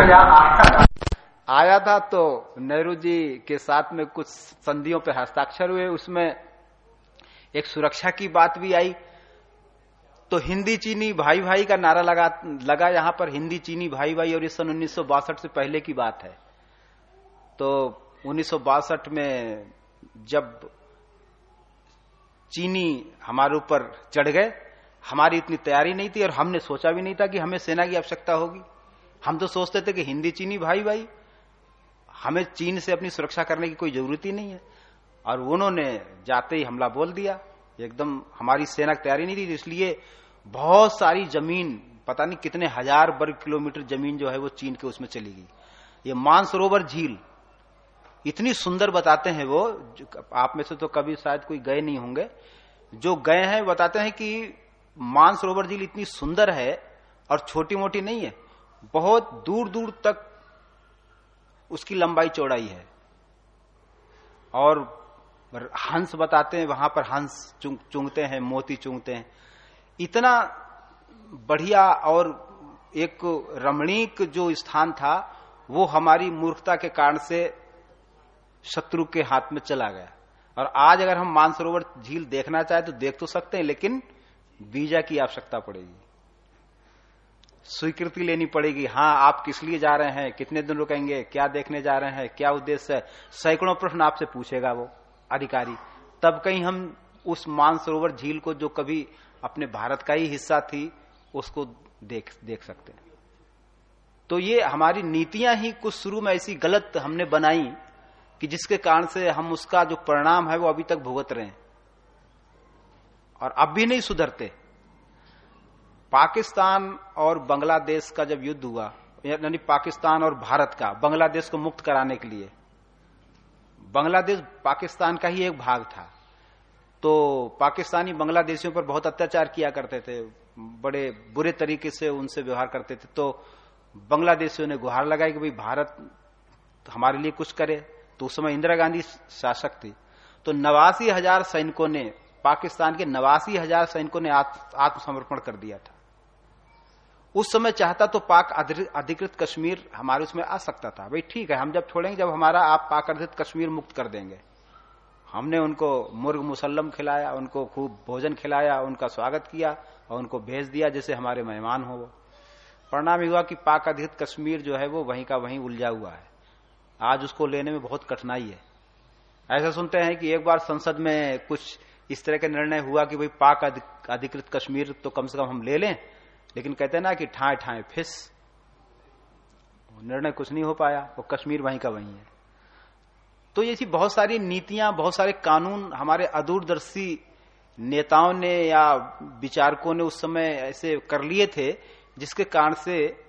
आया था तो नेहरू जी के साथ में कुछ संधियों पे हस्ताक्षर हुए, उसमें एक सुरक्षा की बात भी आई। तो हिंदी चीनी भाई भाई का नारा लगा लगा यहाँ पर, हिंदी चीनी भाई भाई और ये सन उन्नीस सौ बासठ से पहले की बात है। तो उन्नीस सौ बासठ में जब चीनी हमारे ऊपर चढ़ गए, हमारी इतनी तैयारी नहीं थी और हमने सोचा भी नहीं था कि हमें सेना की आवश्यकता होगी। हम तो सोचते थे कि हिंदी चीनी भाई भाई, हमें चीन से अपनी सुरक्षा करने की कोई ज़रूरत ही नहीं है। और उन्होंने जाते ही हमला बोल दिया। एकदम हमारी सेना की तैयारी नहीं थी, इसलिए बहुत सारी ज़मीन, पता नहीं कितने हज़ार वर्ग किलोमीटर ज़मीन जो है वो चीन के उसमें चली गई। ये मानसरोवर झील, इतनी सुंदर बताते हैं वो आप में से तो कभी शायद कोई गए नहीं होंगे। जो गए हैं बताते हैं कि मानसरोवर झील इतनी सुंदर है और छोटी मोटी नहीं है। बहुत दूर दूर तक उसकी लंबाई चौड़ाई है। और हंस बताते हैं वहाँ पर हंस चुंग, चुंगते हैं मोती चुंगते हैं। इतना बढ़िया और एक रमणीक जो स्थान था वो हमारी मूर्खता के कारण से शत्रु के हाथ में चला गया। और आज अगर हम मानसरोवर झील देखना चाहे तो देख तो सकते हैं लेकिन वीज़ा की आवश्यकता पड़ेगी। स्वीकृति लेनी पड़ेगी। हाँ आप किस लिए जा रहे हैं? कितने दिन रुकेंगे? क्या देखने जा रहे हैं? क्या उद्देश्य है? सैकड़ों प्रश्न आपसे पूछेगा वो अधिकारी। तब कहीं हम उस मानसरोवर झील को जो कभी अपने भारत का ही हिस्सा थी, उसको देख देख सकते हैं। तो ये हमारी नीतियाँ ही कुछ शुरू में ऐसी गलत हमने बनाई कि जिसके कारण से हम उसका जो परिणाम है वो अभी तक भुगत रहे हैं। और अब भी नहीं सुधरते। पाकिस्तान और बांग्लादेश का जब युद्ध हुआ, यानी पाकिस्तान और भारत का, बांग्लादेश को मुक्त कराने के लिए, बांग्लादेश पाकिस्तान का ही एक भाग था। तो पाकिस्तानी बांग्लादेशियों पर बहुत अत्याचार किया करते थे, बड़े बुरे तरीके से उनसे व्यवहार करते थे। तो बांग्लादेशियों ने गुहार लगाई कि भाई, भारत हमारे लिए कुछ करे। तो उस समय इंदिरा गांधी शासक थी। तो नवासी हज़ार सैनिकों ने, पाकिस्तान के नवासी हज़ार सैनिकों ने आत्मसमर्पण कर दिया था। उस समय चाहता तो पाक अधिकृत कश्मीर हमारे उसमें आ सकता था। भाई ठीक है, हम जब छोड़ेंगे, जब हमारा आप पाक अधिकृत कश्मीर मुक्त कर देंगे। हमने उनको मुर्ग मुसल्लम खिलाया, उनको खूब भोजन खिलाया, उनका स्वागत किया और उनको भेज दिया जैसे हमारे मेहमान हो वो। परिणाम हुआ कि पाक अधिकृत कश्मीर जो है वो वहीं का वहीं उलझा हुआ है। आज उसको लेने में बहुत कठिनाई है। ऐसा सुनते हैं कि एक बार संसद में कुछ इस तरह का निर्णय हुआ कि भाई पाक अधिकृत कश्मीर तो कम से कम हम ले लें लेकिन कहते ना कि ठाए ठाए फिस। निर्णय कुछ नहीं हो पाया, वो कश्मीर वहीं का वहीं है। तो ऐसी बहुत सारी नीतियाँ, बहुत सारे कानून हमारे अदूरदर्शी नेताओं ने या विचारकों ने उस समय ऐसे कर लिए थे, जिसके कारण से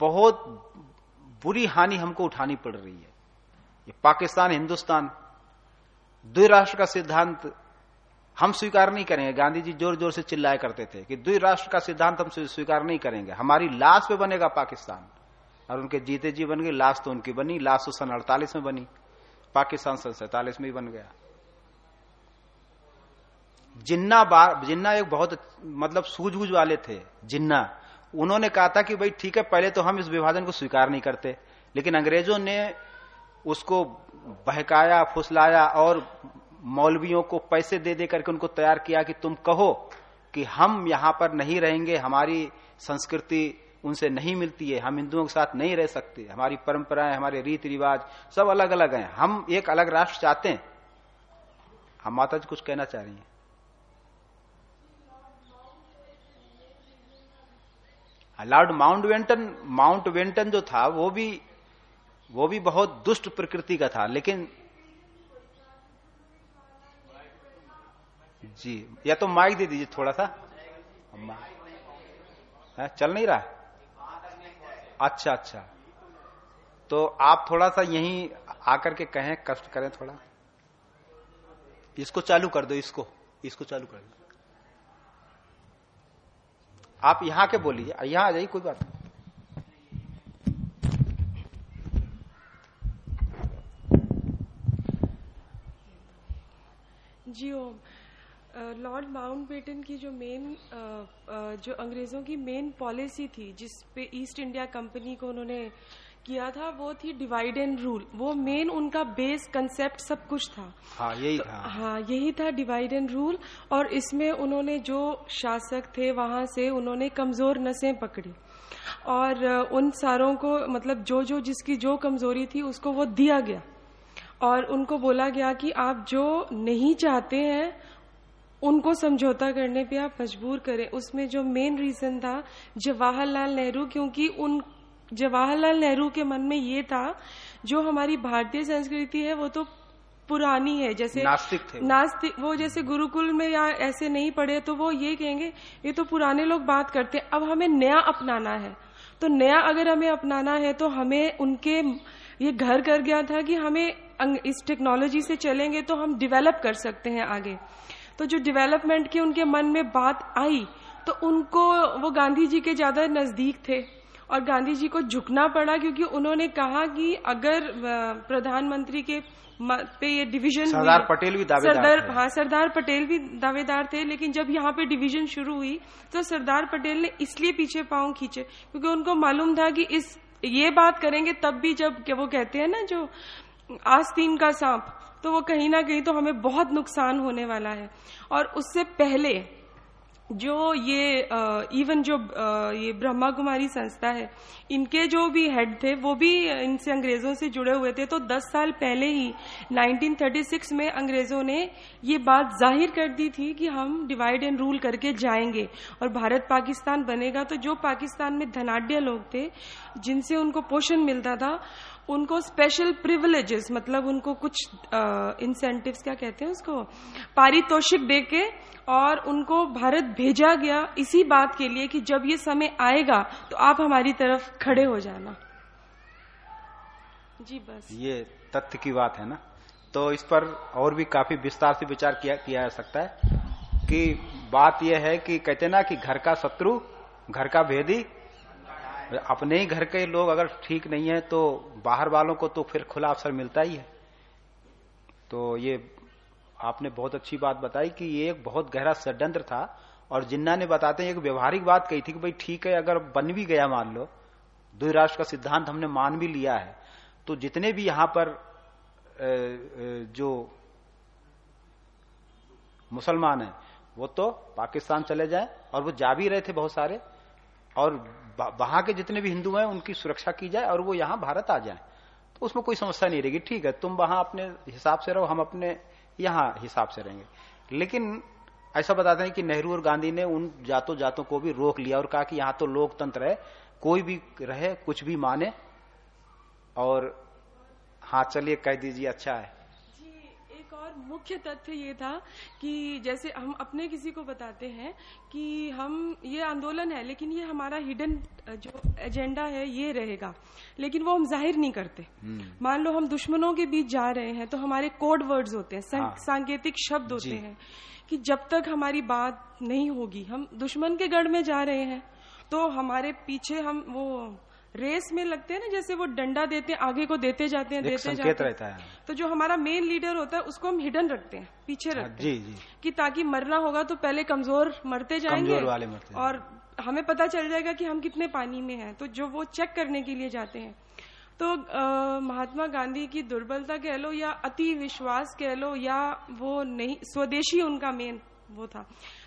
बहुत बुरी हानि हमको उठानी पड़ रही है। ये पाकिस्तान, हिंदुस्तान, द्विराष्ट्र का सिद्धांत हम स्वीकार नहीं करेंगे। गांधी जी ज़ोर ज़ोर से चिल्लाया करते थे कि द्विराष्ट्र का सिद्धांत हम स्वीकार नहीं करेंगे। हमारी लाश पे बनेगा पाकिस्तान। और उनके जीते जी बन गए, लाश तो उनकी बनी, लाश तो सन अड़तालीस में बनी। पाकिस्तान सन सैतालीस में ही बन गया। जिन्ना बार जिन्ना एक बहुत मतलब सूझबूझ वाले थे, जिन्ना। उन्होंने कहा था कि, भाई, ठीक है, पहले तो हम इस विभाजन को स्वीकार नहीं करते। लेकिन अंग्रेज़ों ने उसको बहकाया, फुसलाया और मौलवियों को पैसे दे दे करके उनको तैयार किया कि तुम कहो कि हम यहाँ पर नहीं रहेंगे, हमारी संस्कृति उनसे नहीं मिलती है, हम हिंदुओं के साथ नहीं रह सकते, हमारी परंपराएँ, हमारे रीति रिवाज सब अलग अलग हैं, हम एक अलग राष्ट्र चाहते हैं। हम माता जी कुछ कहना चाह रही हैं। Lord Mountbatten Mountbatten जो था, वो भी वो भी बहुत दुष्ट प्रकृति का था, लेकिन जी, या तो माइक दे दीजिए थोड़ा सा। है, चल नहीं रहा? अच्छा अच्छा। तो आप थोड़ा सा यहीं आकर के कहें, कष्ट करें थोड़ा। इसको चालू कर दो, इसको। इसको चालू कर दो। आप यहाँ के बोलिए यहाँ आ जाइए, कोई बात नहीं। जी ओम। लॉर्ड माउंट बेटन की जो मेन जो अंग्रेज़ों की मेन पॉलिसी थी जिस पे ईस्ट इंडिया कंपनी को उन्होंने किया था वो थी डिवाइड एंड रूल वो मेन उनका बेस कंसेप्ट सब कुछ था। हाँ यही था। हाँ यही था डिवाइड एंड रूल और इसमें उन्होंने जो शासक थे वहाँ से उन्होंने कमज़ोर नसें पकड़ी। और उन सारों को मतलब जो जो जिसकी जो कमज़ोरी थी उसको वो दिया गया। और उनको बोला गया कि आप जो नहीं चाहते हैं उनको समझौता करने पे आप मजबूर करें। उसमें जो मेन रीजन था जवाहरलाल नेहरू क्योंकि उन जवाहरलाल नेहरू के मन में ये था जो हमारी भारतीय संस्कृति है वो तो पुरानी है जैसे नास्तिक थे। नास्तिक वो जैसे गुरुकुल में या ऐसे नहीं पढ़े तो वो ये कहेंगे ये तो पुराने लोग बात करते हैं अब हमें नया अपनाना है। तो नया अगर हमें अपनाना है तो हमें उनके ये घर कर गया था कि हमें इस टेक्नोलॉजी से चलेंगे तो हम डेवलप कर सकते हैं आगे। तो जो डेवलपमेंट की उनके मन में बात आई तो उनको वो गांधी जी के ज़्यादा नज़दीक थे। और गांधी जी को झुकना पड़ा क्योंकि उन्होंने कहा कि अगर प्रधानमंत्री के पे ये डिवीज़न सरदार पटेल भी दावेदार सरदार हाँ सरदार पटेल भी दावेदार थे लेकिन जब यहाँ पे डिवीज़न शुरू हुई तो सरदार पटेल ने इसलिए पीछे पाँव खींचे क्योंकि उनको मालूम था कि इस ये बात करेंगे तब भी जब वो कहते हैं ना जो आस्तीन का सांप तो वो कहीं ना कहीं तो हमें बहुत नुकसान होने वाला है। और उससे पहले जो ये इवन जो अ, ये ब्रह्मा कुमारी संस्था है इनके जो भी हेड थे वो भी इनसे अंग्रेज़ों से जुड़े हुए थे। तो 10 साल पहले ही 1936 में अंग्रेज़ों ने ये बात ज़ाहिर कर दी थी कि हम डिवाइड एंड रूल करके जाएँगे और भारत पाकिस्तान बनेगा। तो जो पाकिस्तान में धनाढ़ लोग थे जिनसे उनको पोषण मिलता था उनको स्पेशल प्रिविलेजेस मतलब उनको कुछ इंसेंटिव्स क्या कहते हैं उसको? पारितोषिक दे के और उनको भारत भेजा गया इसी बात के लिए कि जब ये समय आएगा तो आप हमारी तरफ़ खड़े हो जाना। जी बस। ये तथ्य की बात है ना? तो इस पर और भी काफ़ी विस्तार से विचार किया किया जा सकता है कि बात यह है कि कहते ना कि घर का शत्रु, घर का भेदी अपने ही घर के लोग अगर ठीक नहीं है तो बाहर वालों को तो फिर खुला अवसर मिलता ही है। तो ये आपने बहुत अच्छी बात बताई कि ये एक बहुत गहरा षड्यंत्र था, और जिन्ना ने बताते हैं, एक व्यवहारिक बात कही थी कि भाई ठीक है, अगर बन भी गया मान लो, द्विराष्ट्र का सिद्धांत हमने मान भी लिया है तो जितने भी यहाँ पर जो मुसलमान हैं, वो तो पाकिस्तान चले जाए, और वो जा भी रहे थे बहुत सारे और वहाँ के जितने भी हिंदू हैं, उनकी सुरक्षा की जाए और वो यहाँ भारत आ जाए। तो उसमें कोई समस्या नहीं रहेगी। ठीक है, तुम वहाँ अपने हिसाब से रहो, हम अपने यहाँ हिसाब से रहेंगे। लेकिन ऐसा बताते हैं कि नेहरू और गांधी ने उन जातों जातों को भी रोक लिया और कहा कि यहाँ तो लोकतंत्र है, कोई भी रहे, कुछ भी माने, और हाँ चलिए कह दीजिए अच्छा है। मुख्य तथ्य ये था कि जैसे हम अपने किसी को बताते हैं कि हम ये आंदोलन है लेकिन ये हमारा हिडन जो एजेंडा है ये रहेगा लेकिन वो हम ज़ाहिर नहीं करते मान लो हम दुश्मनों के बीच जा रहे हैं तो हमारे कोड वर्ड्स होते हैं हाँ। सांकेतिक शब्द होते। हैं कि जब तक हमारी बात नहीं होगी हम दुश्मन के गढ़ में जा रहे हैं तो हमारे पीछे हम वो रेस में लगते हैं ना जैसे वो डंडा देते हैं आगे को देते जाते हैं देते जाते हैं। रहता है। तो जो हमारा मेन लीडर होता है उसको हम हिडन रखते हैं पीछे हाँ, रखते हैं। जी जी। कि ताकि मरना होगा तो पहले कमज़ोर मरते जाएँगे कमज़ोर वाले मरते और हमें पता चल जाएगा कि हम कितने पानी में हैं। तो जो वो चेक करने के लिए जाते हैं। तो अ, महात्मा गांधी की दुर्बलता कह लो या अति विश्वास कह लो या वो नहीं स्वदेशी उनका मेन वो था।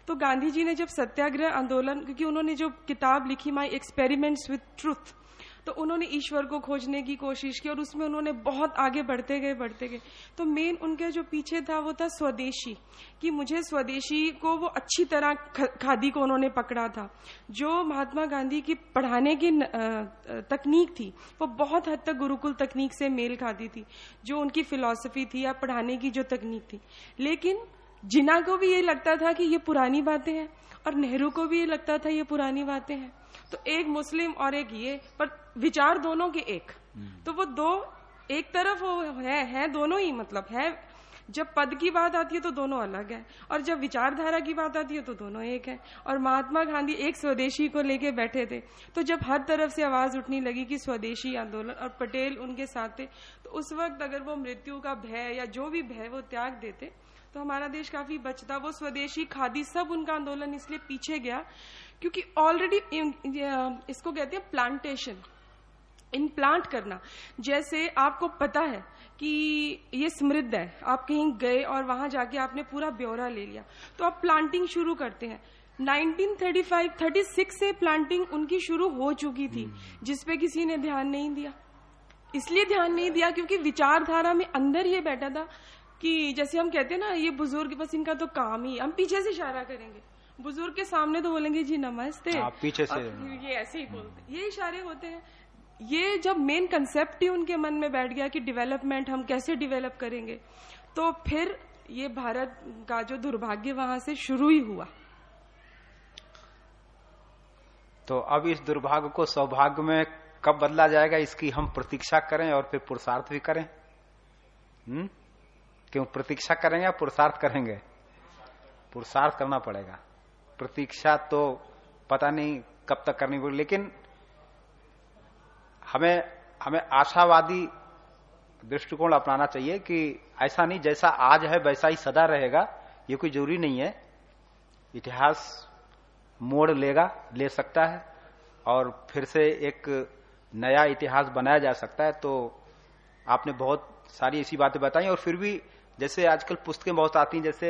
तो गांधी जी ने जब सत्याग्रह आंदोलन क्योंकि उन्होंने जो किताब लिखी माई एक्सपेरिमेंट्स विथ ट्रूथ तो उन्होंने ईश्वर को खोजने की कोशिश की और उसमें उन्होंने बहुत आगे बढ़ते गए बढ़ते गए। तो मेन उनके जो पीछे था वो था स्वदेशी, कि मुझे स्वदेशी को वो अच्छी तरह खादी को उन्होंने पकड़ा था। जो महात्मा गांधी की पढ़ाने की तकनीक थी, वो बहुत हद तक गुरुकुल तकनीक से मेल खाती थी, जो उनकी फिलॉसफी थी या पढ़ाने की जो तकनीक थी। लेकिन जिना को भी ये लगता था कि ये पुरानी बातें हैं और नेहरू को भी ये लगता था ये पुरानी बातें हैं। तो एक मुस्लिम और एक ये पर विचार दोनों के एक। तो वो दो एक तरफ़ वो है है दोनों ही मतलब है। जब पद की बात आती है तो दोनों अलग है और जब विचारधारा की बात आती है तो दोनों एक है। और महात्मा गांधी एक स्वदेशी को लेके बैठे थे तो जब हर तरफ़ से आवाज़ उठने लगी कि स्वदेशी आंदोलन और पटेल उनके साथ थे तो उस वक्त अगर वो मृत्यु का भय या जो भी भय वो त्याग देते तो हमारा देश काफ़ी बचता वो स्वदेशी खादी सब उनका आंदोलन इसलिए पीछे गया क्योंकि ऑलरेडी इसको कहते हैं प्लांटेशन इम्प्लांट करना। जैसे आपको पता है कि ये समृद्ध है आप कहीं गए और वहाँ जाके आपने पूरा ब्यौरा ले लिया तो आप प्लांटिंग शुरू करते हैं। 1935 36 से प्लांटिंग उनकी शुरू हो चुकी थी जिसपे किसी ने ध्यान नहीं दिया। इसलिए ध्यान नहीं दिया क्योंकि विचारधारा में अंदर ये बैठा था कि जैसे हम कहते हैं ना ये बुज़ुर्ग बस इनका तो काम ही हम पीछे से इशारा करेंगे। बुज़ुर्ग के सामने तो बोलेंगे जी नमस्ते। हाँ, पीछे से। ये ऐसे ही बोलते ये इशारे होते हैं। ये जब मेन कंसेप्ट ही उनके मन में बैठ गया कि डेवलपमेंट हम कैसे डेवलप करेंगे तो फिर ये भारत का जो दुर्भाग्य वहाँ से शुरू ही हुआ। तो अब इस दुर्भाग्य को सौभाग्य में कब बदला जाएगा इसकी हम प्रतीक्षा करें और फिर पुरुषार्थ भी करें। हम्म? क्यों प्रतीक्षा करेंगे या पुरुषार्थ करेंगे? पुरुषार्थ करना पड़ेगा। प्रतीक्षा तो पता नहीं कब तक करनी पड़ेगी, लेकिन हमें हमें आशावादी दृष्टिकोण अपनाना चाहिए कि ऐसा नहीं, जैसा आज है, वैसा ही सदा रहेगा। ये कोई ज़रूरी नहीं है। इतिहास मोड़ लेगा, ले सकता है, और फिर से एक नया इतिहास बनाया जा सकता है। तो आपने बहुत सारी ऐसी बातें बताई, और फिर भी जैसे आजकल पुस्तकें बहुत आती हैं, जैसे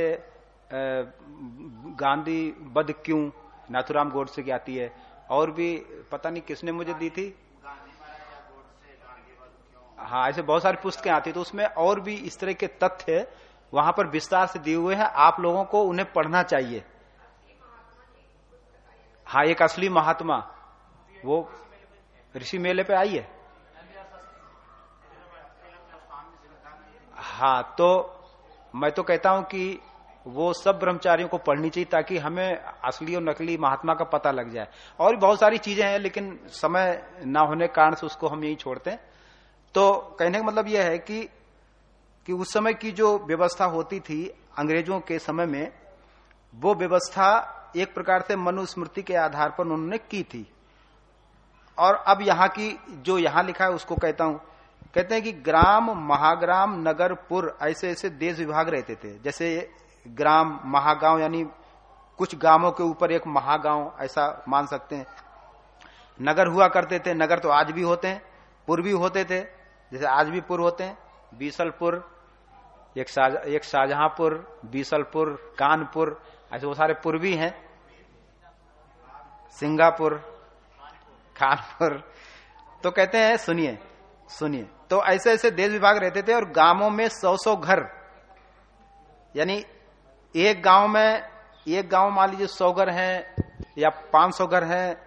गांधी बद क्यों, नाथुराम गोडसे की आती है, और भी पता नहीं किसने मुझे दी थी। हाँ ऐसे बहुत सारी पुस्तकें आती तो उसमें और भी इस तरह के तथ्य वहाँ पर विस्तार से दिए हुए हैं। आप लोगों को उन्हें पढ़ना चाहिए। हाँ एक असली महात्मा, वो ऋषि मेले पे आई है। हाँ तो मैं तो कहता हूँ कि वो सब ब्रह्मचारियों को पढ़नी चाहिए ताकि हमें असली और नकली महात्मा का पता लग जाए। और बहुत सारी चीज़ें हैं, लेकिन समय ना होने के कारण से उसको हम यही छोड़ते हैं। तो कहने का मतलब यह है कि कि उस समय की जो व्यवस्था होती थी अंग्रेज़ों के समय में, वो व्यवस्था एक प्रकार से मनुस्मृति के आधार पर उन्होंने की थी। और अब यहाँ की जो यहाँ लिखा है, उसको कहता हूँ कहते हैं कि ग्राम, महाग्राम, नगरपुर, ऐसे ऐसे देश विभाग रहते थे। जैसे ग्राम, महागांव, यानी कुछ गाँवों के ऊपर एक महागांव, ऐसा मान सकते हैं। नगर हुआ करते थे, नगर तो आज भी होते हैं पुर भी होते थे, जैसे आज भी पुर होते हैं। बीसलपुर, एक एक शाहजहांपुर, बीसलपुर, कानपुर, ऐसे वो सारे पुर भी हैं। सिंगापुर, कानपुर। तो कहते हैं, सुनिए सुनिए। तो ऐसे ऐसे देश विभाग रहते थे और गाँवों में सौ सौ घर। यानी एक गाँव में, एक गाँव मान लीजिए सौ घर है या पाँच सौ घर है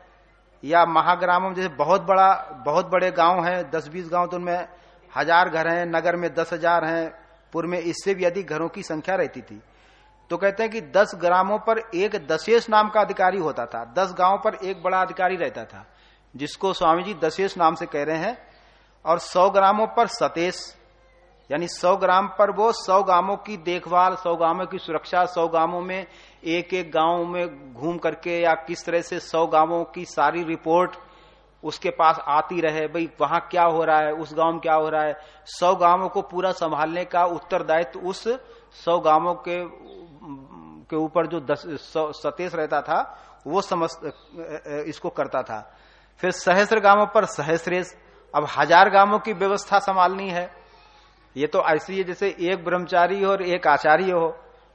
या महाग्रामों में, जैसे बहुत बड़ा, बहुत बड़े गाँव है, दस बीस गाँव तो उनमें हज़ार घर हैं, नगर में दस हज़ार है पूर्व में इससे भी अधिक घरों की संख्या रहती थी। तो कहते हैं कि दस ग्रामों पर एक दशेश नाम का अधिकारी होता था, दस गाँव पर एक बड़ा अधिकारी रहता था, जिसको स्वामी जी दशेश नाम से कह रहे हैं। और सौ ग्रामों पर सतेश यानी सौ ग्राम पर वो सौ गाँवों की देखभाल, सौ गाँवों की सुरक्षा, सौ गाँवों में एक एक गाँव में घूम करके या किस तरह से सौ गाँवों की सारी रिपोर्ट उसके पास आती रहे, भाई वहाँ क्या हो रहा है, उस गाँव में क्या हो रहा है, सौ गाँवों को पूरा संभालने का उत्तरदायित्व उस सौ गाँवों के के ऊपर जो सतेश रहता था, वो समझ इसको करता था। फिर सहस्र गाँवों पर सहस्रेश अब हज़ार गाँवों की व्यवस्था संभालनी है। ये तो ऐसी है जैसे एक ब्रह्मचारी और एक आचार्य हो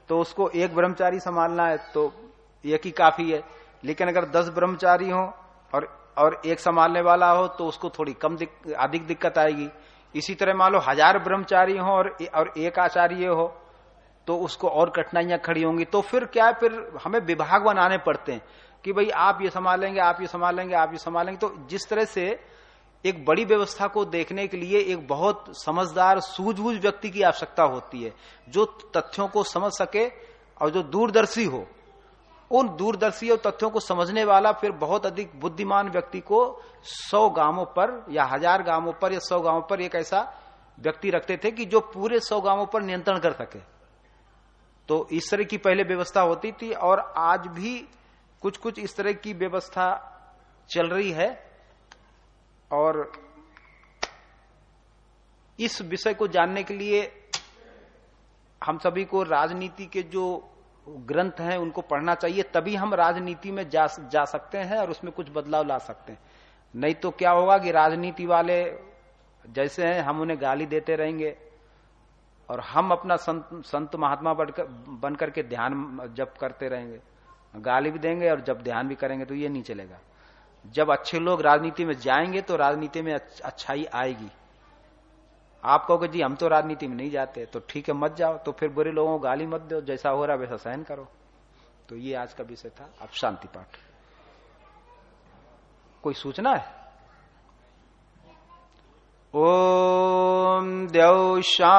तो उसको एक ब्रह्मचारी संभालना है तो एक ही काफ़ी है। लेकिन अगर दस ब्रह्मचारी हो और और एक संभालने वाला हो तो उसको थोड़ी कम दिक, अधिक दिक्कत आएगी। इसी तरह मान लो हज़ार ब्रह्मचारी हो और, और एक आचार्य हो तो उसको और कठिनाइयाँ खड़ी होंगी। तो फिर क्या है? फिर हमें विभाग बनाने पड़ते हैं कि भाई आप ये संभालेंगे आप ये संभालेंगे आप ये संभालेंगे। तो जिस तरह से एक बड़ी व्यवस्था को देखने के लिए एक बहुत समझदार, सूझबूझ व्यक्ति की आवश्यकता होती है, जो तथ्यों को समझ सके और जो दूरदर्शी हो। उन दूरदर्शी और तथ्यों को समझने वाला फिर बहुत अधिक बुद्धिमान व्यक्ति को सौ गाँवों पर या हज़ार गाँवों पर या सौ गाँवों पर एक ऐसा व्यक्ति रखते थे कि जो पूरे सौ गाँवों पर नियंत्रण कर सके। तो इस तरह की पहले व्यवस्था होती थी और आज भी कुछ कुछ इस तरह की व्यवस्था चल रही है। और इस विषय को जानने के लिए हम सभी को राजनीति के जो ग्रंथ हैं, उनको पढ़ना चाहिए, तभी हम राजनीति में जा जा सकते हैं और उसमें कुछ बदलाव ला सकते हैं। नहीं तो क्या होगा कि राजनीति वाले जैसे हैं, हम उन्हें गाली देते रहेंगे और हम अपना संत संत महात्मा बनकर बन करके ध्यान जब करते रहेंगे। गाली भी देंगे और जब ध्यान भी करेंगे तो ये नहीं चलेगा। जब अच्छे लोग राजनीति में जाएँगे तो राजनीति में अच्छाई आएगी। आप कहोगे, जी, हम तो राजनीति में नहीं जाते तो ठीक है, मत जाओ। तो फिर बुरे लोगों को गाली मत दो, जैसा हो रहा वैसा सहन करो। तो ये आज का विषय था। अब शांति पाठ। कोई सूचना है? ओम देव शाम